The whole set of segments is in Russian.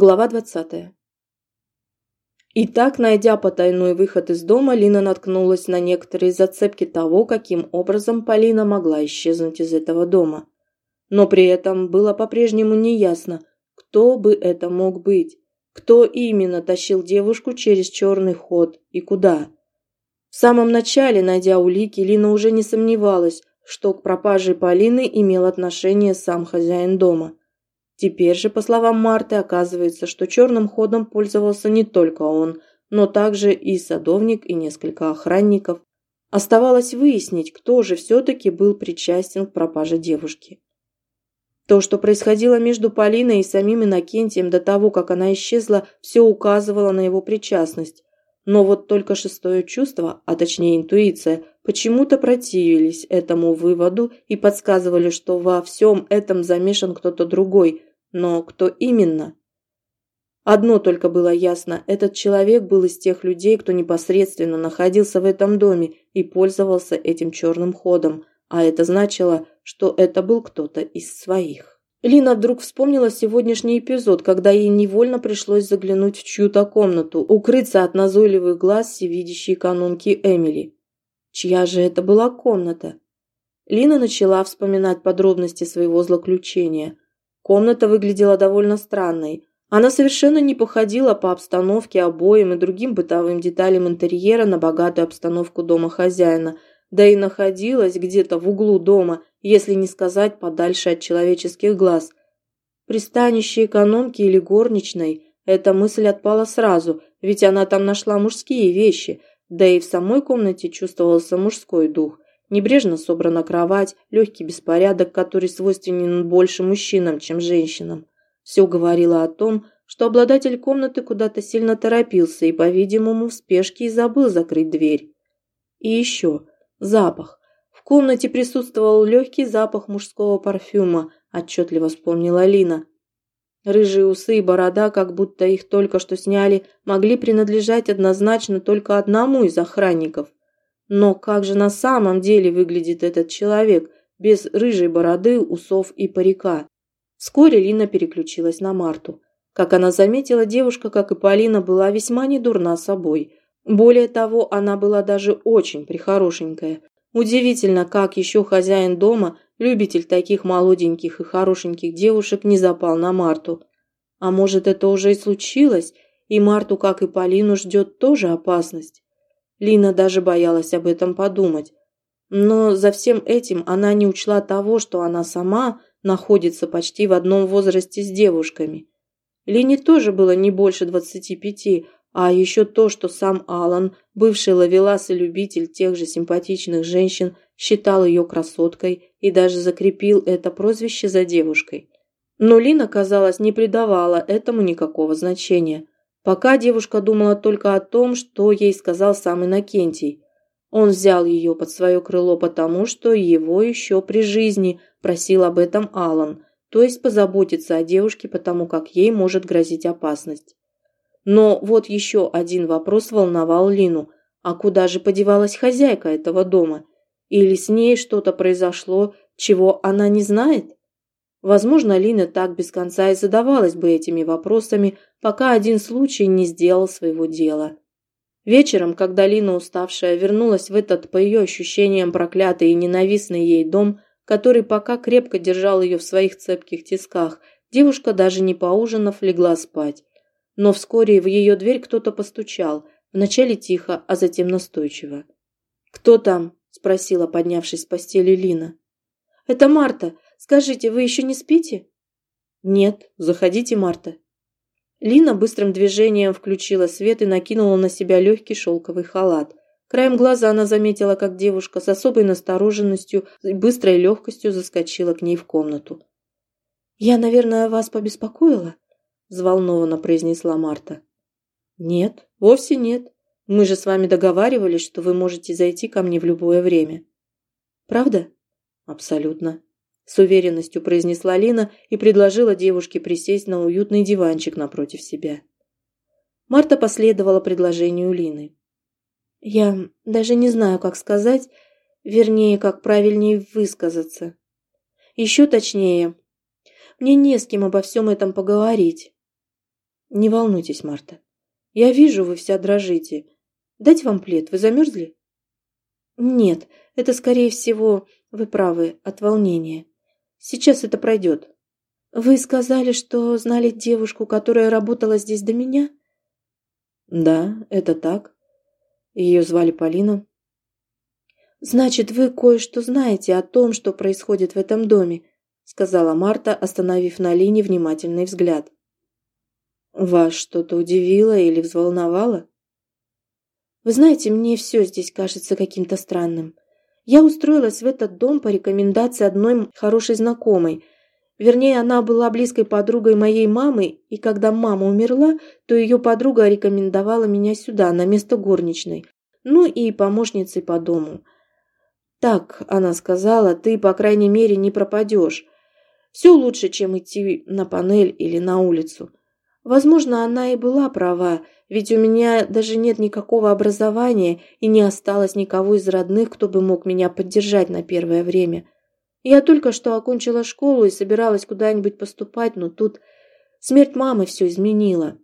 Глава 20. Итак, найдя потайной выход из дома, Лина наткнулась на некоторые зацепки того, каким образом Полина могла исчезнуть из этого дома. Но при этом было по-прежнему неясно, кто бы это мог быть, кто именно тащил девушку через черный ход и куда. В самом начале, найдя улики, Лина уже не сомневалась, что к пропаже Полины имел отношение сам хозяин дома. Теперь же, по словам Марты, оказывается, что черным ходом пользовался не только он, но также и садовник, и несколько охранников. Оставалось выяснить, кто же все-таки был причастен к пропаже девушки. То, что происходило между Полиной и самим Иннокентием до того, как она исчезла, все указывало на его причастность. Но вот только шестое чувство, а точнее интуиция, почему-то противились этому выводу и подсказывали, что во всем этом замешан кто-то другой, но кто именно? Одно только было ясно – этот человек был из тех людей, кто непосредственно находился в этом доме и пользовался этим черным ходом, а это значило, что это был кто-то из своих. Лина вдруг вспомнила сегодняшний эпизод, когда ей невольно пришлось заглянуть в чью-то комнату, укрыться от назойливых глаз всевидящей экономки Эмили. Чья же это была комната? Лина начала вспоминать подробности своего злоключения – Комната выглядела довольно странной. Она совершенно не походила по обстановке, обоям и другим бытовым деталям интерьера на богатую обстановку дома хозяина, да и находилась где-то в углу дома, если не сказать подальше от человеческих глаз. Пристанище экономки или горничной – эта мысль отпала сразу, ведь она там нашла мужские вещи, да и в самой комнате чувствовался мужской дух – Небрежно собрана кровать, легкий беспорядок, который свойственен больше мужчинам, чем женщинам. Все говорило о том, что обладатель комнаты куда-то сильно торопился и, по-видимому, в спешке и забыл закрыть дверь. И еще запах. В комнате присутствовал легкий запах мужского парфюма, отчетливо вспомнила Лина. Рыжие усы и борода, как будто их только что сняли, могли принадлежать однозначно только одному из охранников. Но как же на самом деле выглядит этот человек без рыжей бороды, усов и парика? Вскоре Лина переключилась на Марту. Как она заметила, девушка, как и Полина, была весьма недурна собой. Более того, она была даже очень прихорошенькая. Удивительно, как еще хозяин дома, любитель таких молоденьких и хорошеньких девушек, не запал на Марту. А может, это уже и случилось, и Марту, как и Полину, ждет тоже опасность? Лина даже боялась об этом подумать. Но за всем этим она не учла того, что она сама находится почти в одном возрасте с девушками. Лине тоже было не больше двадцати пяти, а еще то, что сам Алан, бывший ловелас и любитель тех же симпатичных женщин, считал ее красоткой и даже закрепил это прозвище за девушкой. Но Лина, казалось, не придавала этому никакого значения – Пока девушка думала только о том, что ей сказал сам Иннокентий. Он взял ее под свое крыло потому, что его еще при жизни просил об этом Алан, то есть позаботиться о девушке потому, как ей может грозить опасность. Но вот еще один вопрос волновал Лину. А куда же подевалась хозяйка этого дома? Или с ней что-то произошло, чего она не знает? Возможно, Лина так без конца и задавалась бы этими вопросами, пока один случай не сделал своего дела. Вечером, когда Лина, уставшая, вернулась в этот, по ее ощущениям, проклятый и ненавистный ей дом, который пока крепко держал ее в своих цепких тисках, девушка, даже не поужинав, легла спать. Но вскоре в ее дверь кто-то постучал, вначале тихо, а затем настойчиво. «Кто там?» – спросила, поднявшись с постели Лина. «Это Марта. Скажите, вы еще не спите?» «Нет. Заходите, Марта». Лина быстрым движением включила свет и накинула на себя легкий шелковый халат. Краем глаза она заметила, как девушка с особой настороженностью и быстрой легкостью заскочила к ней в комнату. «Я, наверное, вас побеспокоила?» – взволнованно произнесла Марта. «Нет, вовсе нет. Мы же с вами договаривались, что вы можете зайти ко мне в любое время». «Правда?» «Абсолютно с уверенностью произнесла Лина и предложила девушке присесть на уютный диванчик напротив себя. Марта последовала предложению Лины. «Я даже не знаю, как сказать, вернее, как правильнее высказаться. Еще точнее, мне не с кем обо всем этом поговорить». Не волнуйтесь, Марта. Я вижу, вы вся дрожите. Дать вам плед, вы замерзли? Нет, это, скорее всего, вы правы, от волнения. Сейчас это пройдет. Вы сказали, что знали девушку, которая работала здесь до меня? Да, это так. Ее звали Полина. Значит, вы кое-что знаете о том, что происходит в этом доме, сказала Марта, остановив на Лине внимательный взгляд. Вас что-то удивило или взволновало? Вы знаете, мне все здесь кажется каким-то странным. Я устроилась в этот дом по рекомендации одной хорошей знакомой. Вернее, она была близкой подругой моей мамы, и когда мама умерла, то ее подруга рекомендовала меня сюда, на место горничной, ну и помощницей по дому. Так, она сказала, ты, по крайней мере, не пропадешь. Все лучше, чем идти на панель или на улицу. Возможно, она и была права, ведь у меня даже нет никакого образования и не осталось никого из родных, кто бы мог меня поддержать на первое время. Я только что окончила школу и собиралась куда-нибудь поступать, но тут смерть мамы все изменила.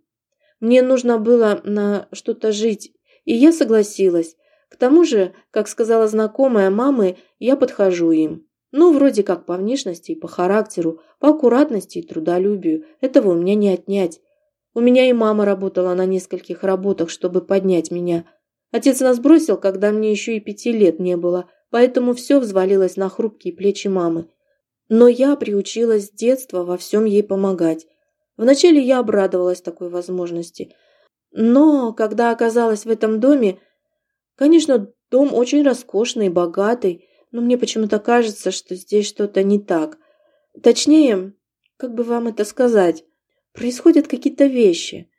Мне нужно было на что-то жить, и я согласилась. К тому же, как сказала знакомая мамы, я подхожу им. Ну, вроде как по внешности и по характеру, по аккуратности и трудолюбию. Этого у меня не отнять. У меня и мама работала на нескольких работах, чтобы поднять меня. Отец нас бросил, когда мне еще и пяти лет не было, поэтому все взвалилось на хрупкие плечи мамы. Но я приучилась с детства во всем ей помогать. Вначале я обрадовалась такой возможности. Но когда оказалась в этом доме, конечно, дом очень роскошный богатый, но мне почему-то кажется, что здесь что-то не так. Точнее, как бы вам это сказать, Происходят какие-то вещи.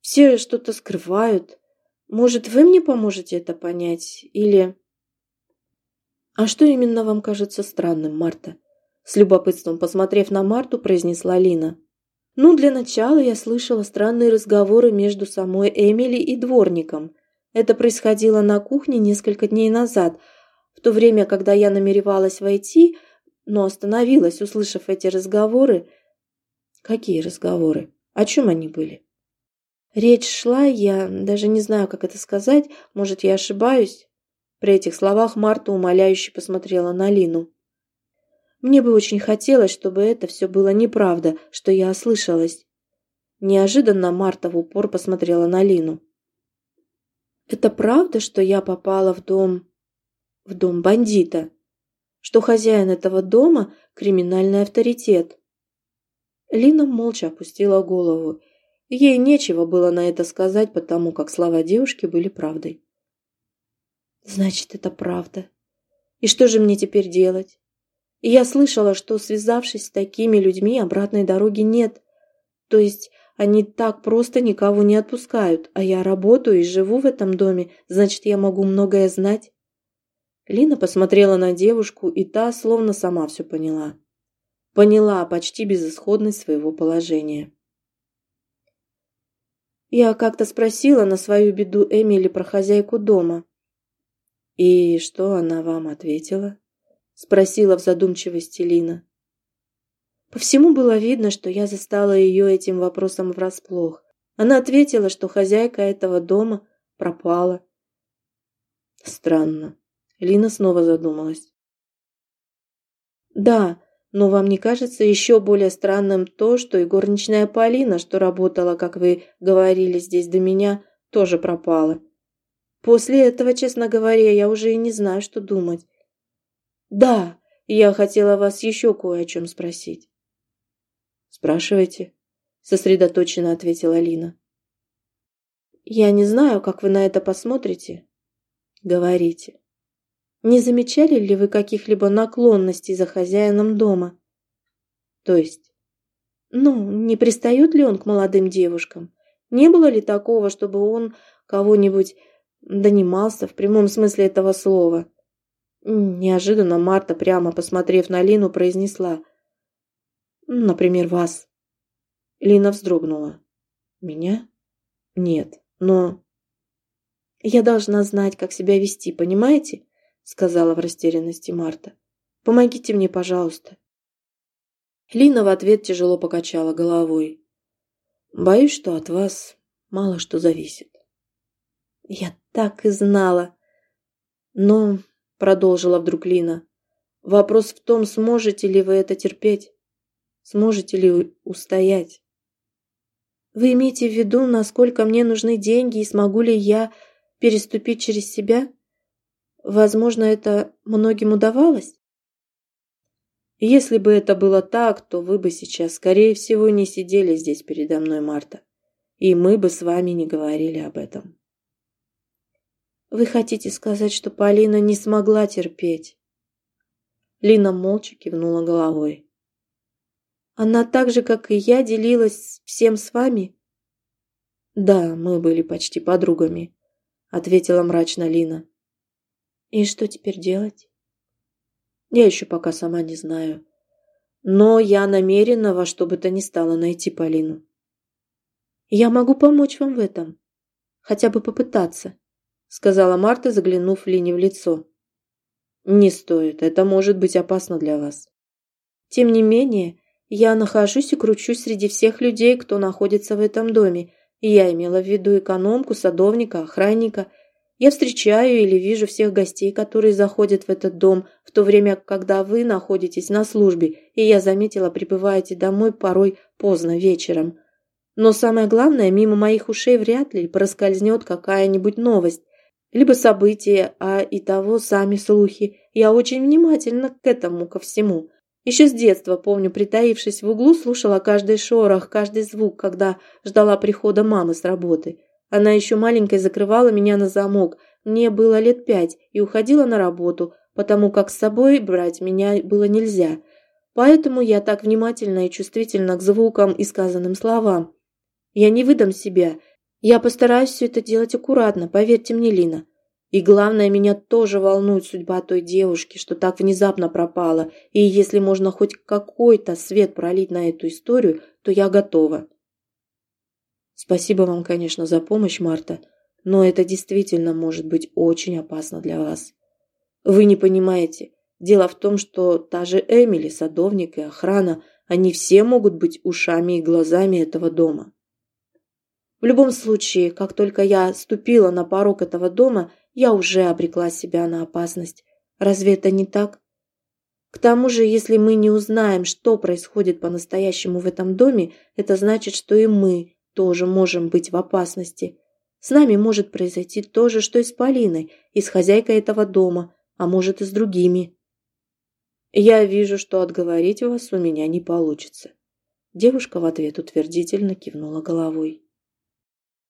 Все что-то скрывают. Может, вы мне поможете это понять? Или... А что именно вам кажется странным, Марта? С любопытством посмотрев на Марту, произнесла Лина. Ну, для начала я слышала странные разговоры между самой Эмили и дворником. Это происходило на кухне несколько дней назад, в то время, когда я намеревалась войти, но остановилась, услышав эти разговоры, Какие разговоры? О чем они были? Речь шла, я даже не знаю, как это сказать, может, я ошибаюсь. При этих словах Марта умоляюще посмотрела на Лину. Мне бы очень хотелось, чтобы это все было неправда, что я ослышалась. Неожиданно Марта в упор посмотрела на Лину. «Это правда, что я попала в дом... в дом бандита? Что хозяин этого дома – криминальный авторитет?» Лина молча опустила голову. Ей нечего было на это сказать, потому как слова девушки были правдой. «Значит, это правда. И что же мне теперь делать? Я слышала, что, связавшись с такими людьми, обратной дороги нет. То есть они так просто никого не отпускают, а я работаю и живу в этом доме, значит, я могу многое знать». Лина посмотрела на девушку, и та словно сама все поняла поняла почти безысходность своего положения. Я как-то спросила на свою беду Эмили про хозяйку дома. «И что она вам ответила?» – спросила в задумчивости Лина. По всему было видно, что я застала ее этим вопросом врасплох. Она ответила, что хозяйка этого дома пропала. Странно. Лина снова задумалась. Да, но вам не кажется еще более странным то, что и горничная Полина, что работала, как вы говорили здесь до меня, тоже пропала? После этого, честно говоря, я уже и не знаю, что думать. Да, я хотела вас еще кое о чем спросить. Спрашивайте, сосредоточенно ответила Лина. Я не знаю, как вы на это посмотрите. Говорите. Не замечали ли вы каких-либо наклонностей за хозяином дома? То есть? Ну, не пристает ли он к молодым девушкам? Не было ли такого, чтобы он кого-нибудь донимался в прямом смысле этого слова? Неожиданно Марта, прямо посмотрев на Лину, произнесла. Например, вас. Лина вздрогнула. Меня? Нет, но... Я должна знать, как себя вести, понимаете? Сказала в растерянности Марта. «Помогите мне, пожалуйста». Лина в ответ тяжело покачала головой. Боюсь, что от вас мало что зависит. Я так и знала. Но, продолжила вдруг Лина, вопрос в том, сможете ли вы это терпеть? Сможете ли устоять? Вы имеете в виду, насколько мне нужны деньги и смогу ли я переступить через себя? Возможно, это многим удавалось? Если бы это было так, то вы бы сейчас, скорее всего, не сидели здесь передо мной, Марта. И мы бы с вами не говорили об этом. Вы хотите сказать, что Полина не смогла терпеть? Лина молча кивнула головой. Она так же, как и я, делилась всем с вами? Да, мы были почти подругами, ответила мрачно Лина. И что теперь делать? Я еще пока сама не знаю. Но я намерена во что бы то ни стало найти Полину. Я могу помочь вам в этом. Хотя бы попытаться, сказала Марта, заглянув Лине в лицо. Не стоит, это может быть опасно для вас. Тем не менее, я нахожусь и кручусь среди всех людей, кто находится в этом доме. Я имела в виду экономку, садовника, охранника. Я встречаю или вижу всех гостей, которые заходят в этот дом, в то время, когда вы находитесь на службе, и я заметила, прибываете домой порой поздно вечером. Но самое главное, мимо моих ушей вряд ли проскользнет какая-нибудь новость, либо событие, а и того сами слухи. Я очень внимательна к этому, ко всему. Еще с детства, помню, притаившись в углу, слушала каждый шорох, каждый звук, когда ждала прихода мамы с работы. Она еще маленькой закрывала меня на замок. Мне было лет пять, и уходила на работу, потому как с собой брать меня было нельзя. Поэтому я так внимательна и чувствительна к звукам и сказанным словам. Я не выдам себя. Я постараюсь все это делать аккуратно, поверьте мне, Лина. И главное, меня тоже волнует судьба той девушки, что так внезапно пропала, и если можно хоть какой-то свет пролить на эту историю, то я готова. Спасибо вам, конечно, за помощь, Марта, но это действительно может быть очень опасно для вас. Вы не понимаете. Дело в том, что та же Эмили, садовник и охрана, они все могут быть ушами и глазами этого дома. В любом случае, как только я ступила на порог этого дома – я уже обрекла себя на опасность. Разве это не так? К тому же, если мы не узнаем, что происходит по-настоящему в этом доме, это значит, что и мы тоже можем быть в опасности. С нами может произойти то же, что и с Полиной, и с хозяйкой этого дома, а может и с другими. Я вижу, что отговорить вас у меня не получится. Девушка в ответ утвердительно кивнула головой.